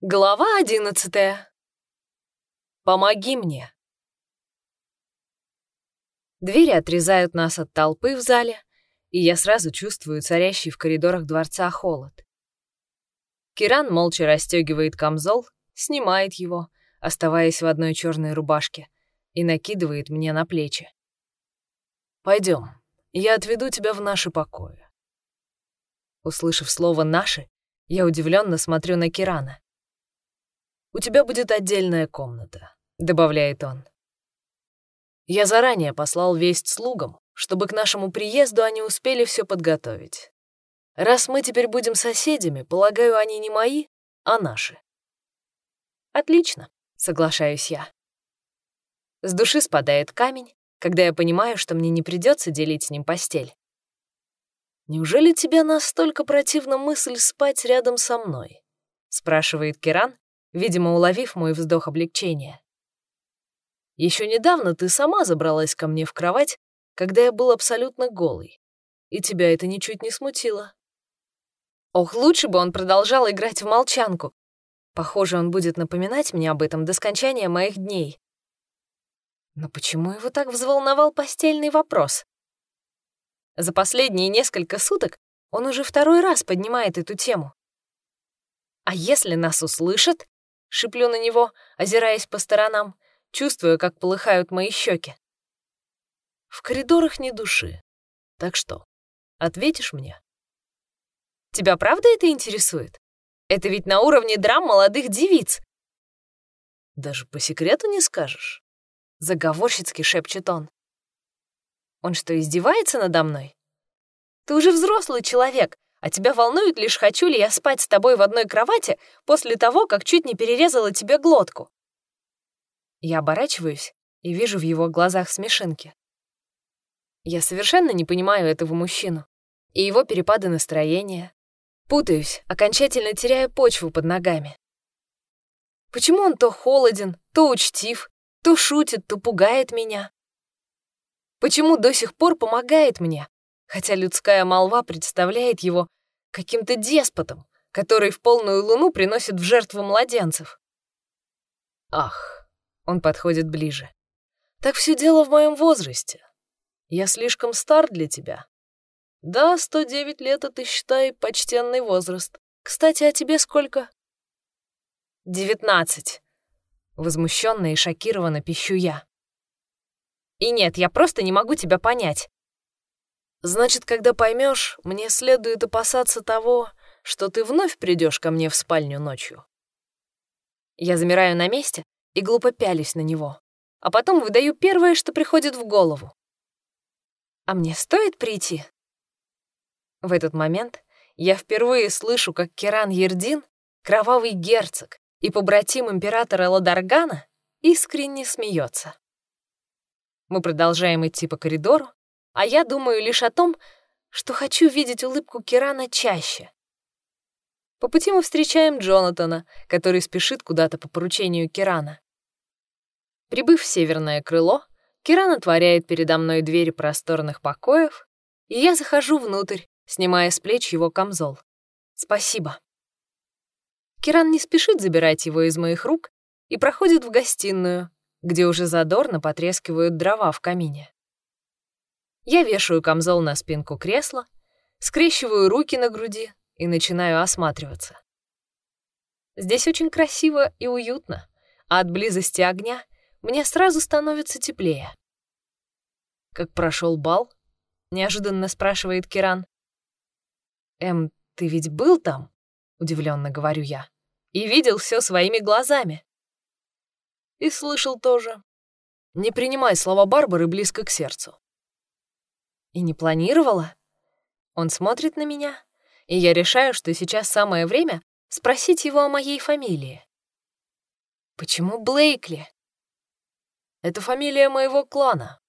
Глава одиннадцатая. Помоги мне. Двери отрезают нас от толпы в зале, и я сразу чувствую царящий в коридорах дворца холод. Киран молча расстегивает камзол, снимает его, оставаясь в одной черной рубашке, и накидывает мне на плечи. Пойдем, я отведу тебя в наши покои. Услышав слово «наши», я удивленно смотрю на Кирана. «У тебя будет отдельная комната», — добавляет он. «Я заранее послал весть слугам, чтобы к нашему приезду они успели все подготовить. Раз мы теперь будем соседями, полагаю, они не мои, а наши». «Отлично», — соглашаюсь я. С души спадает камень, когда я понимаю, что мне не придется делить с ним постель. «Неужели тебе настолько противна мысль спать рядом со мной?» — спрашивает Киран, видимо, уловив мой вздох облегчения. Еще недавно ты сама забралась ко мне в кровать, когда я был абсолютно голый, и тебя это ничуть не смутило. Ох, лучше бы он продолжал играть в молчанку. Похоже, он будет напоминать мне об этом до скончания моих дней. Но почему его так взволновал постельный вопрос? За последние несколько суток он уже второй раз поднимает эту тему. А если нас услышат, — шиплю на него, озираясь по сторонам, чувствуя, как полыхают мои щеки. В коридорах ни души. Так что, ответишь мне? Тебя правда это интересует? Это ведь на уровне драм молодых девиц. Даже по секрету не скажешь. Заговорщицки шепчет он. Он что, издевается надо мной? Ты уже взрослый человек, а тебя волнует лишь, хочу ли я спать с тобой в одной кровати после того, как чуть не перерезала тебе глотку. Я оборачиваюсь и вижу в его глазах смешинки. Я совершенно не понимаю этого мужчину и его перепады настроения. Путаюсь, окончательно теряя почву под ногами. Почему он то холоден, то учтив, то шутит, то пугает меня? Почему до сих пор помогает мне, хотя людская молва представляет его каким-то деспотом, который в полную луну приносит в жертву младенцев. Ах, он подходит ближе. Так все дело в моем возрасте. Я слишком стар для тебя. Да, 109 лет — это, считай, почтенный возраст. Кстати, а тебе сколько? Девятнадцать. Возмущенно и шокированно пищу я. И нет, я просто не могу тебя понять. Значит, когда поймешь, мне следует опасаться того, что ты вновь придешь ко мне в спальню ночью. Я замираю на месте и глупо пялюсь на него, а потом выдаю первое, что приходит в голову. А мне стоит прийти? В этот момент я впервые слышу, как Керан Ердин, кровавый герцог и побратим императора Ладаргана, искренне смеется. Мы продолжаем идти по коридору, а я думаю лишь о том, что хочу видеть улыбку Кирана чаще. По пути мы встречаем Джонатана, который спешит куда-то по поручению Кирана. Прибыв в северное крыло, Киран отворяет передо мной двери просторных покоев, и я захожу внутрь, снимая с плеч его камзол. Спасибо. Киран не спешит забирать его из моих рук и проходит в гостиную, где уже задорно потрескивают дрова в камине. Я вешаю камзол на спинку кресла, скрещиваю руки на груди и начинаю осматриваться. Здесь очень красиво и уютно, а от близости огня мне сразу становится теплее. «Как прошел бал?» — неожиданно спрашивает Киран. «Эм, ты ведь был там?» — удивленно говорю я. «И видел все своими глазами». И слышал тоже. Не принимай слова Барбары близко к сердцу. И не планировала? Он смотрит на меня, и я решаю, что сейчас самое время спросить его о моей фамилии. Почему Блейкли? Это фамилия моего клана.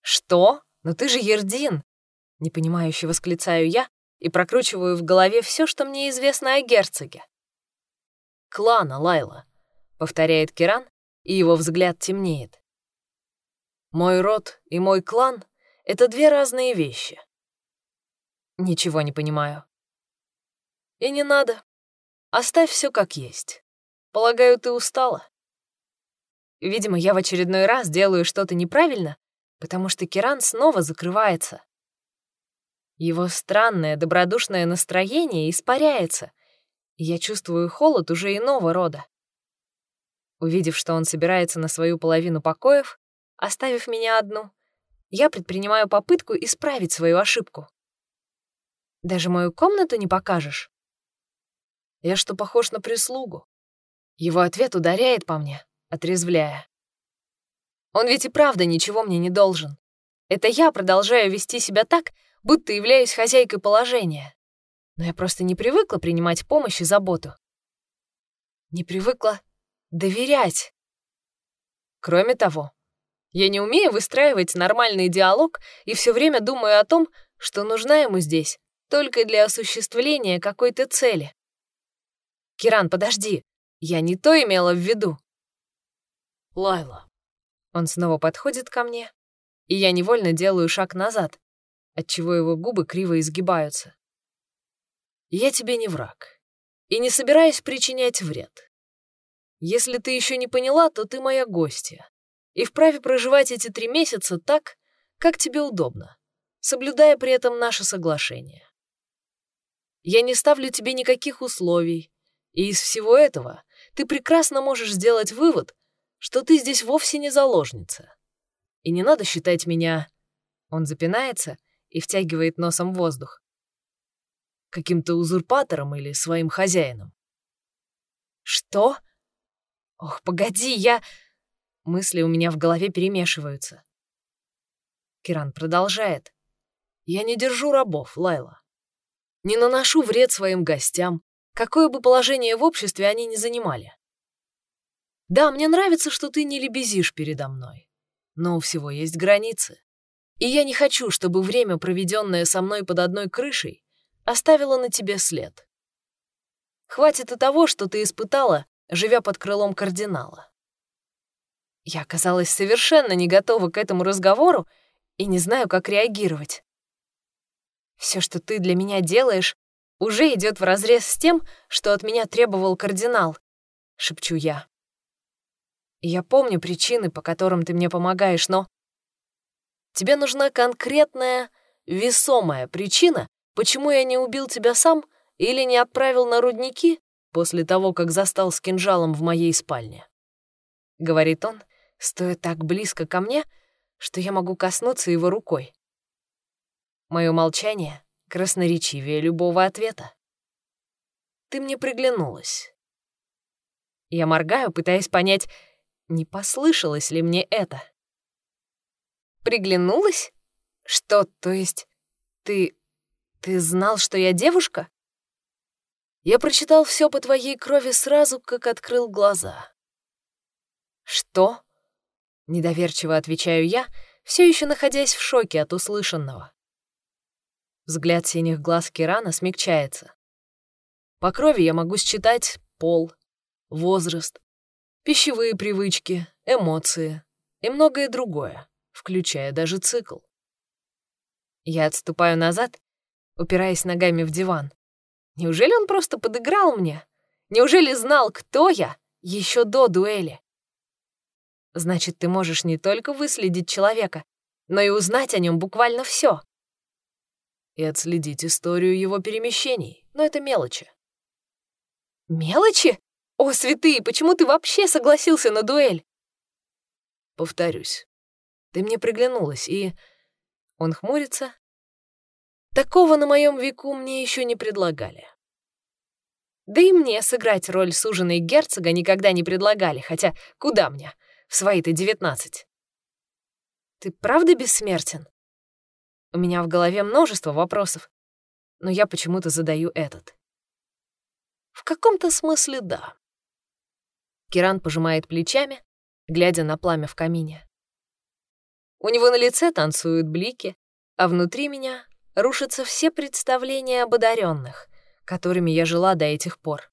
Что? Но ты же Ердин! Непонимающе восклицаю я и прокручиваю в голове все, что мне известно о герцоге. Клана, Лайла, повторяет Киран, и его взгляд темнеет. Мой род и мой клан это две разные вещи. Ничего не понимаю. И не надо. Оставь все как есть. Полагаю, ты устала. Видимо, я в очередной раз делаю что-то неправильно, потому что Киран снова закрывается. Его странное добродушное настроение испаряется, и я чувствую холод уже иного рода. Увидев, что он собирается на свою половину покоев, оставив меня одну, я предпринимаю попытку исправить свою ошибку. Даже мою комнату не покажешь? Я что, похож на прислугу? Его ответ ударяет по мне, отрезвляя. Он ведь и правда ничего мне не должен. Это я продолжаю вести себя так, будто являюсь хозяйкой положения. Но я просто не привыкла принимать помощь и заботу. Не привыкла доверять. Кроме того, я не умею выстраивать нормальный диалог и все время думаю о том, что нужна ему здесь только для осуществления какой-то цели. Киран, подожди, я не то имела в виду. Лайла. Он снова подходит ко мне, и я невольно делаю шаг назад, отчего его губы криво изгибаются. Я тебе не враг и не собираюсь причинять вред. Если ты еще не поняла, то ты моя гостья и вправе проживать эти три месяца так, как тебе удобно, соблюдая при этом наше соглашение. Я не ставлю тебе никаких условий, и из всего этого ты прекрасно можешь сделать вывод, что ты здесь вовсе не заложница. И не надо считать меня... Он запинается и втягивает носом воздух. Каким-то узурпатором или своим хозяином. Что? Ох, погоди, я... Мысли у меня в голове перемешиваются. Киран продолжает. Я не держу рабов, Лайла. Не наношу вред своим гостям, какое бы положение в обществе они ни занимали. Да, мне нравится, что ты не лебезишь передо мной, но у всего есть границы. И я не хочу, чтобы время, проведенное со мной под одной крышей, оставило на тебе след. Хватит и того, что ты испытала, живя под крылом кардинала. Я оказалась совершенно не готова к этому разговору и не знаю, как реагировать. Все, что ты для меня делаешь, уже идет вразрез с тем, что от меня требовал кардинал, шепчу я. Я помню причины, по которым ты мне помогаешь, но Тебе нужна конкретная, весомая причина, почему я не убил тебя сам или не отправил на рудники после того, как застал с кинжалом в моей спальне. Говорит он, стоя так близко ко мне, что я могу коснуться его рукой. Мое молчание красноречивее любого ответа. Ты мне приглянулась. Я моргаю, пытаясь понять, не послышалось ли мне это. Приглянулась? Что, то есть, ты... ты знал, что я девушка? Я прочитал все по твоей крови сразу, как открыл глаза. Что? Недоверчиво отвечаю я, все еще находясь в шоке от услышанного. Взгляд синих глаз Кирана смягчается. По крови я могу считать пол, возраст, пищевые привычки, эмоции и многое другое включая даже цикл. Я отступаю назад, упираясь ногами в диван. Неужели он просто подыграл мне? Неужели знал, кто я, еще до дуэли? Значит, ты можешь не только выследить человека, но и узнать о нем буквально все. И отследить историю его перемещений, но это мелочи. Мелочи? О, святые, почему ты вообще согласился на дуэль? Повторюсь, ты мне приглянулась, и...» Он хмурится. «Такого на моем веку мне еще не предлагали». Да и мне сыграть роль суженой герцога никогда не предлагали, хотя куда мне, в свои-то девятнадцать. Ты правда бессмертен? У меня в голове множество вопросов, но я почему-то задаю этот. В каком-то смысле да. Киран пожимает плечами, глядя на пламя в камине. У него на лице танцуют блики, а внутри меня рушатся все представления об одаренных, которыми я жила до этих пор.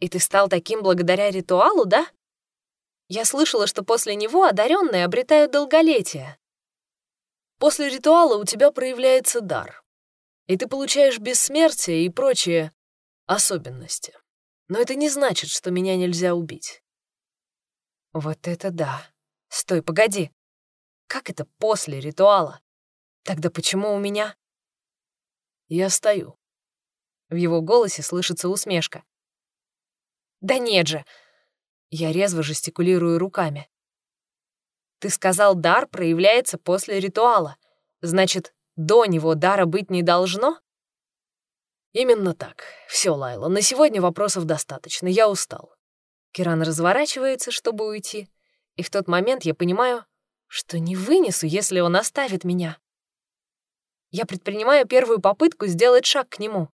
И ты стал таким благодаря ритуалу, да? Я слышала, что после него одаренные обретают долголетие. После ритуала у тебя проявляется дар, и ты получаешь бессмертие и прочее особенности. Но это не значит, что меня нельзя убить. Вот это да. Стой, погоди. Как это после ритуала? Тогда почему у меня... Я стою. В его голосе слышится усмешка. Да нет же. Я резво жестикулирую руками. Ты сказал, дар проявляется после ритуала. Значит, до него дара быть не должно? Именно так. Все, Лайла, на сегодня вопросов достаточно, я устал. Киран разворачивается, чтобы уйти, и в тот момент я понимаю, что не вынесу, если он оставит меня. Я предпринимаю первую попытку сделать шаг к нему.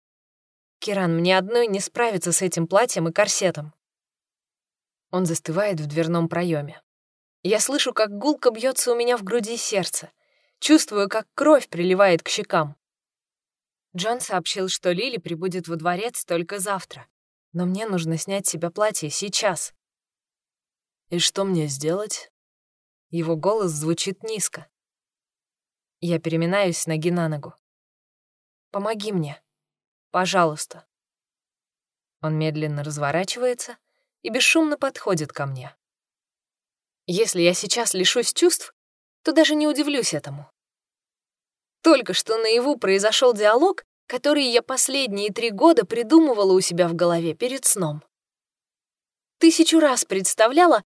Киран, мне одной не справиться с этим платьем и корсетом. Он застывает в дверном проеме. Я слышу, как гулко бьется у меня в груди сердце, чувствую, как кровь приливает к щекам. Джон сообщил, что Лили прибудет во дворец только завтра, но мне нужно снять с себя платье сейчас. «И что мне сделать?» Его голос звучит низко. Я переминаюсь с ноги на ногу. «Помоги мне. Пожалуйста». Он медленно разворачивается и бесшумно подходит ко мне. Если я сейчас лишусь чувств, то даже не удивлюсь этому. Только что наяву произошел диалог, который я последние три года придумывала у себя в голове перед сном. Тысячу раз представляла,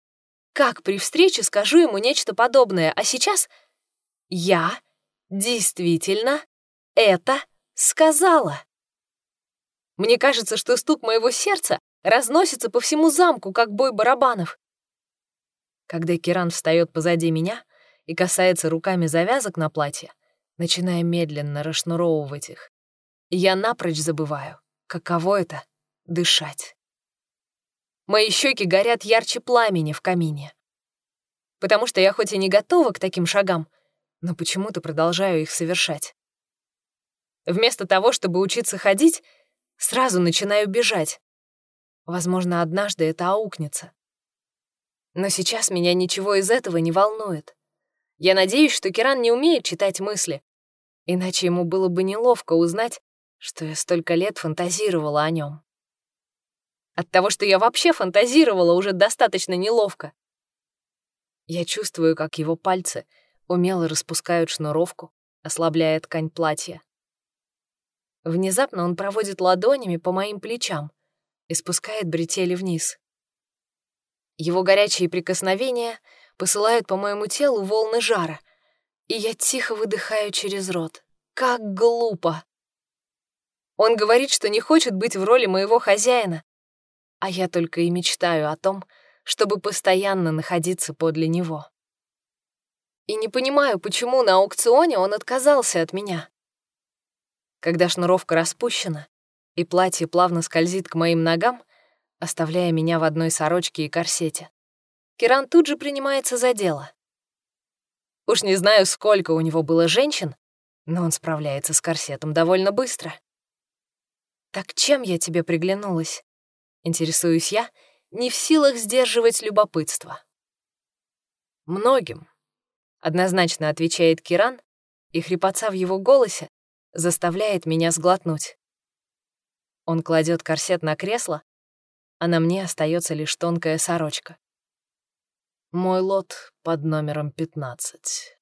как при встрече скажу ему нечто подобное, а сейчас я действительно это сказала. Мне кажется, что стук моего сердца разносится по всему замку, как бой барабанов. Когда Киран встает позади меня и касается руками завязок на платье, начиная медленно расшнуровывать их, я напрочь забываю, каково это — дышать. Мои щеки горят ярче пламени в камине. Потому что я хоть и не готова к таким шагам, но почему-то продолжаю их совершать. Вместо того, чтобы учиться ходить, сразу начинаю бежать. Возможно, однажды это аукнется. Но сейчас меня ничего из этого не волнует. Я надеюсь, что Киран не умеет читать мысли, иначе ему было бы неловко узнать, что я столько лет фантазировала о нем. От того, что я вообще фантазировала, уже достаточно неловко. Я чувствую, как его пальцы умело распускают шнуровку, ослабляя ткань платья. Внезапно он проводит ладонями по моим плечам и спускает бретели вниз. Его горячие прикосновения посылают по моему телу волны жара, и я тихо выдыхаю через рот. Как глупо! Он говорит, что не хочет быть в роли моего хозяина, а я только и мечтаю о том, чтобы постоянно находиться подле него. И не понимаю, почему на аукционе он отказался от меня. Когда шнуровка распущена, и платье плавно скользит к моим ногам, оставляя меня в одной сорочке и корсете. Киран тут же принимается за дело. Уж не знаю, сколько у него было женщин, но он справляется с корсетом довольно быстро. «Так чем я тебе приглянулась?» Интересуюсь я, не в силах сдерживать любопытство. «Многим», — однозначно отвечает Киран, и хрипотца в его голосе заставляет меня сглотнуть. Он кладет корсет на кресло, а на мне остается лишь тонкая сорочка. Мой лот под номером 15.